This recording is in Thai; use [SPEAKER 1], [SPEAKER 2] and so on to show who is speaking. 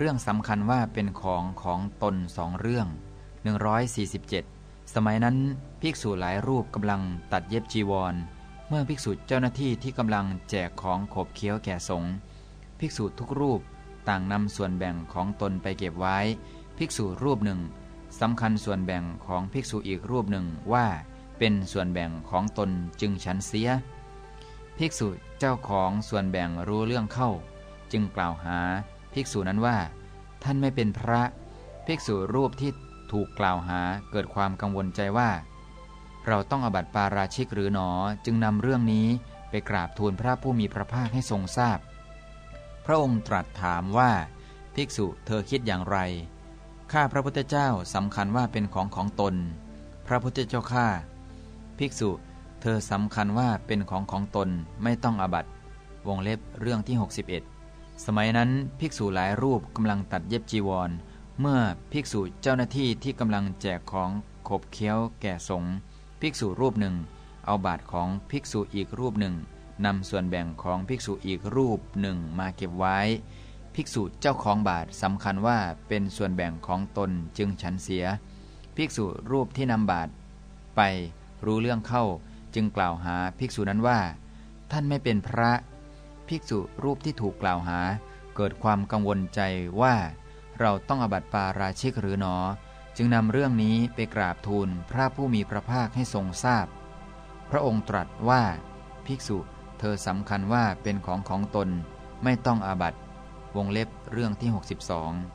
[SPEAKER 1] เรื่องสำคัญว่าเป็นของของตนสองเรื่อง 147 สมัยนั้นภิกษุหลายรูปกำลังตัดเย็บจีวร เมื่อภิกษุเจ้าหน้าที่ที่กำลังแจกของขบเคี้ยวแก่สงฆ์ภิกษุทุกรูปต่างนำส่วนแบ่งของตนไปเก็บไว้ ภิกษุรูปหนึ่งสำคัญส่วนแบ่งของภิกษุอีกรูปหนึ่งว่าเป็นส่วนแบ่งของตนจึงฉันเสีย ภิกษุเจ้าของส่วนแบ่งรู้เรื่องเข้า จึงกล่าวหา ภิกษุนั้นว่า ท่านไม่เป็นพระ ภิกษุรูปที่ถูกกล่าวหาเกิดความกังวลใจว่า เราต้องอบัติปาราชิกหรือหนอจึงนำเรื่องนี้ไปกราบทูลพระผู้มีพระภาคให้ทรงทราบพพระองค์ตรัสถามว่า ภิกษุเธอคิดอย่างไร ข้าพระพุทธเจ้าสำคัญว่าเป็นของของตน พระพุทธเจ้าข้าภิกษุเธอสำคัญว่าเป็นของของตนไม่ต้องอบัตวงเล็บเรื่องที่ 61 สมัยนั้นภิกษุหลายรูปกำลังตัดเย็บจีวร เมื่อภิกษุเจ้าหน้าที่ที่กำลังแจกของขบเคี้ยวแก่สงฆ์ภิกษุรูปหนึ่ง เอาบาทของภิกษุอีกรูปหนึ่งนำส่วนแบ่งของภิกษุอีกรูปหนึ่งมาเก็บไว้ ภิกษุเจ้าของบาทสำคัญว่าเป็นส่วนแบ่งของตนจึงฉันเสีย ภิกษุรูปที่นำบาทไปรู้เรื่องเข้าจึงกล่าวหาภิกษุนั้นว่า ท่านไม่เป็นพระ ภิกษุรูปที่ถูกกล่าวหา เกิดความกังวลใจว่า เราต้องอบัติปาราชิกหรือหนอ จึงนำเรื่องนี้ไปกราบทูลพระผู้มีพระภาคให้ทรงทราบพพระองค์ตรัสว่า ภิกษุเธอสำคัญว่าเป็นของของตนไม่ต้องอาบัตวงเล็บเรื่องที่ 62